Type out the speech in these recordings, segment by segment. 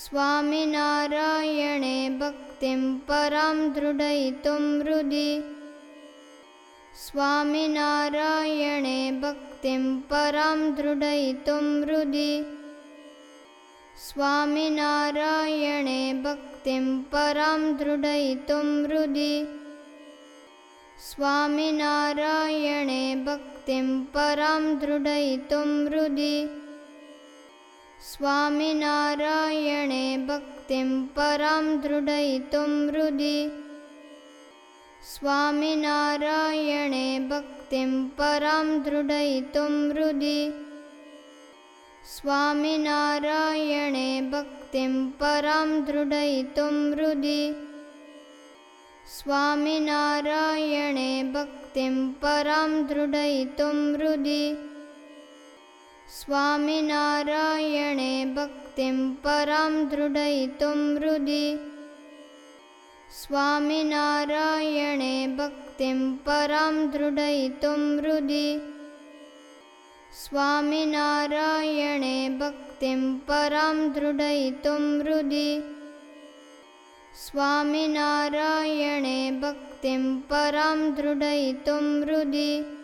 स्वामिनारायणे भक्तिं परां दृढयितुं हृदि। स्वामिनारायणे भक्तिं परां दृढयितुं हृदि। स्वामिनारायणे भक्तिं परां दृढयितुं हृदि। स्वामिनारायणे भक्तिं परां दृढयितुं हृदि स्वामिनारायणे भक्तिं परां दृढयितुं हृदि। स्वामिनारायणे भक्तिं परां दृढयितुं हृदि। स्वामिनारायणे भक्तिं परां दृढयितुं हृदि। स्वामिनारायणे भक्तिं परां दृढयितुं हृदि स्वामिनारायणे भक्तिं परां दृढयितुं हृदि। स्वामिनारायणे भक्तिं परां दृढयितुं हृदि। स्वामिनारायणे भक्तिं परां दृढयितुं हृदि। स्वामिनारायणे भक्तिं परां दृढयितुं हृदि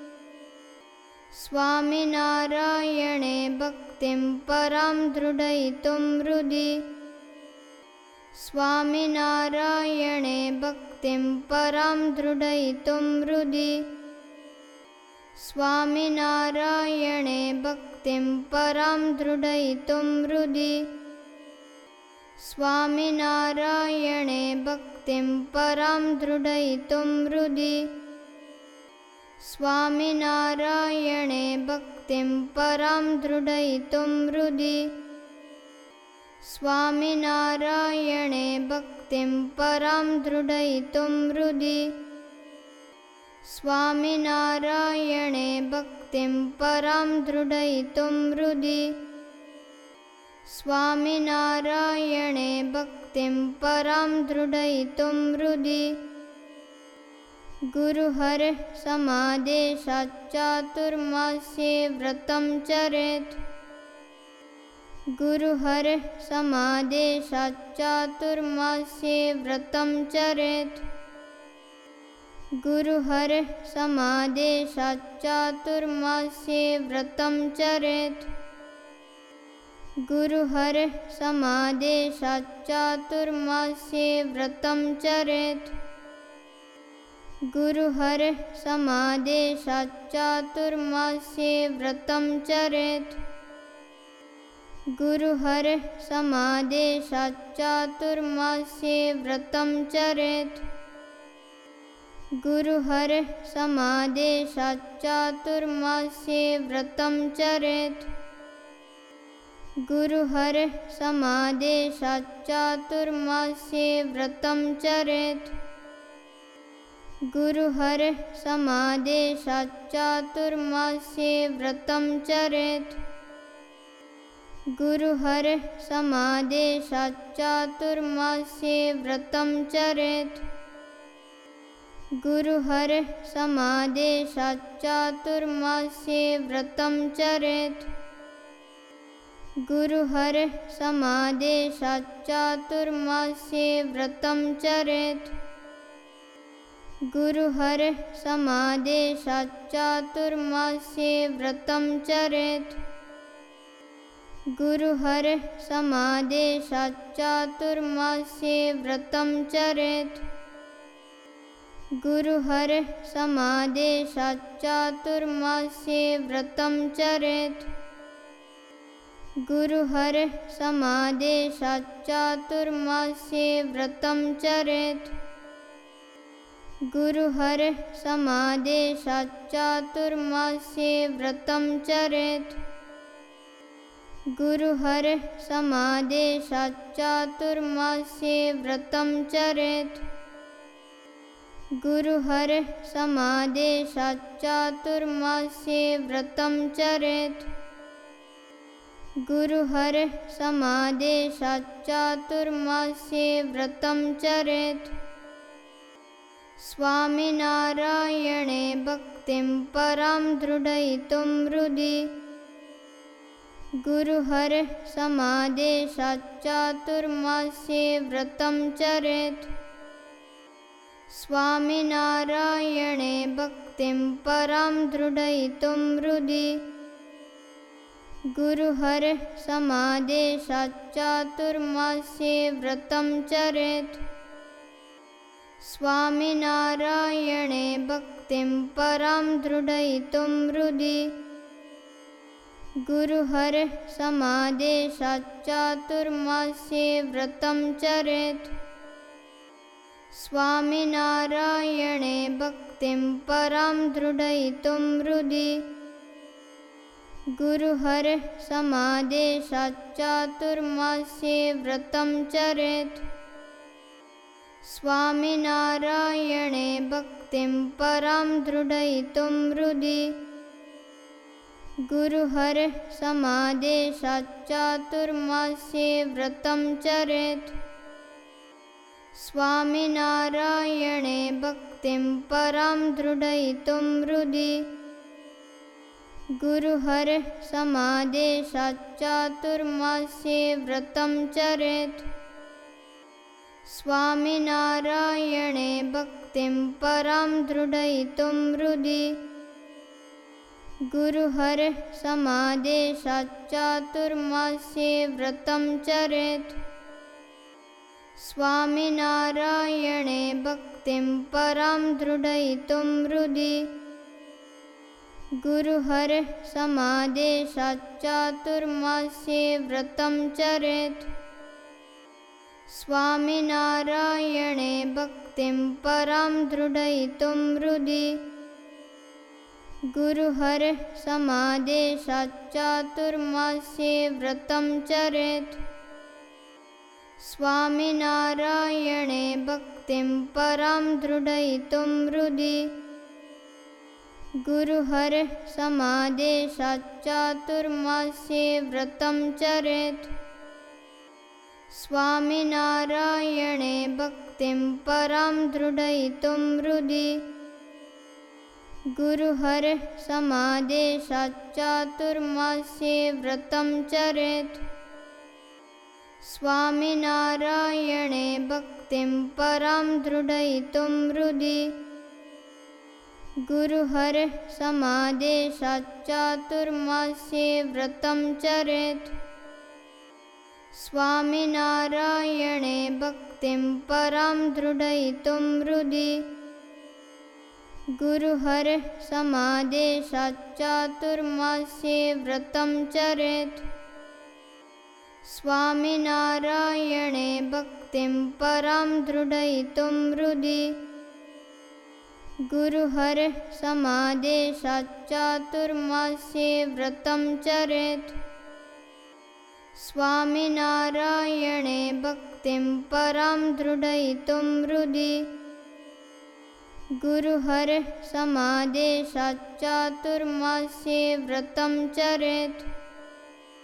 स्वामिनारायणे भक्तिं परां दृढयितुं हृदि। स्वामिनारायणे भक्तिं परां दृढयितुं हृदि। स्वामिनारायणे भक्तिं परां दृढयितुं हृदि। स्वामिनारायणे भक्तिं परां दृढयितुं हृदि स्वामिनारायणे भक्तिं परां दृढयितुं हृदि। स्वामिनारायणे भक्तिं परां दृढयितुं हृदि। स्वामिनारायणे भक्तिं परां दृढयितुं हृदि। स्वामिनारायणे भक्तिं परां दृढयितुं हृदि गुरुहर व्रतं चरेत्। गुरुहर गुरुहर समादेशाच्चातुर्मास्ये व्रतं चरेत्। गुरुहर समादेशाच्चातुर्मास्ये व्रतं चरेत् गुरुहर व्रतं चरेत्। गुरुहर गुरुहर समादेशाच्चातुर्मास्ये व्रतं चरेत्। गुरुहर समादेशाच्चातुर्मास्ये व्रतं चरेत् गुरुहर व्रतं चरेत्। गुरुहर गुरुहर समादेशाच्चातुर्मास्ये व्रतं चरेत्। गुरुहर समादेशाच्चातुर्मास्ये व्रतं चरेत् गुरुहर व्रतं चरेत्। गुरुहर गुरुहर समादेशाच्चातुर्मास्ये व्रतं चरेत्। गुरुहर समादेशाच्चातुर्मास्ये व्रतं चरेत् गुरुहर व्रतं चरेत्। गुरुहर समादेशाच्चातुर्मास्ये व्रतं चरेत्। गुरुहर समादेशाच्चातुर्मास्ये व्रतं चरेत्। गुरुहर समादेशाच्चातुर्मास्ये व्रतं चरेत् स्वामिनारायणे भक्तिं परां दृढयितुं हृदि। गुरुहरः समादेशाच्चातुर्मास्ये व्रतं चरेत्। स्वामिनारायणे भक्तिं परां दृढयितुं हृदि। गुरुहरः समादेशाच्चातुर्मास्ये व्रतं चरेत् स्वामिनारायणे भक्तिं परां दृढयितुं हृदि। गुरुहरः समादेशाच्चातुर्मास्ये व्रतं चरेत्। स्वामिनारायणे भक्तिं परां दृढयितुं हृदि। गुरुहरः समादेशाच्चातुर्मास्ये व्रतं चरेत् स्वामिनारायणे भक्तिं परां दृढयितुं हृदि। गुरुहरः समादेशाच्चातुर्मास्ये व्रतं चरेत्। स्वामिनारायणे भक्तिं परां दृढयितुं हृदि। गुरुहरः समादेशाच्चातुर्मास्ये व्रतं चरेत् स्वामिनारायणे भक्तिं परां दृढयितुं हृदि। गुरुहरः समादेशाच्चातुर्मास्ये व्रतं चरेत्। स्वामिनारायणे भक्तिं परां दृढयितुं हृदि। गुरुहरः समादेशाच्चातुर्मास्ये व्रतं चरेत् स्वामिनारायणे भक्तिं परां दृढयितुं हृदि। गुरुहरः समादेशाच्चातुर्मास्ये व्रतं चरेत्। स्वामिनारायणे भक्तिं परां दृढयितुं हृदि। गुरुहरः समादेशाच्चातुर्मास्ये व्रतं चरेत् स्वामिनारायणे भक्तिं परां दृढयितुं हृदि। गुरुहरः समादेशाच्चातुर्मास्ये व्रतं चरेत्। स्वामिनारायणे भक्तिं परां दृढयितुं हृदि। गुरुहरः समादेशाच्चातुर्मास्ये व्रतं चरेत् स्वामिनारायणे भक्तिं परां दृढयितुं हृदि। गुरुहरः समादेशाच्चातुर्मास्ये व्रतं चरेत्। स्वामिनारायणे भक्तिं परां दृढयितुं हृदि। गुरुहरः समादेशाच्चातुर्मास्ये व्रतं चरेत् स्वामिनारायणे भक्तिं परां दृढयितुं हृदि। गुरुहरः समादेशाच्चातुर्मास्ये व्रतं चरेत्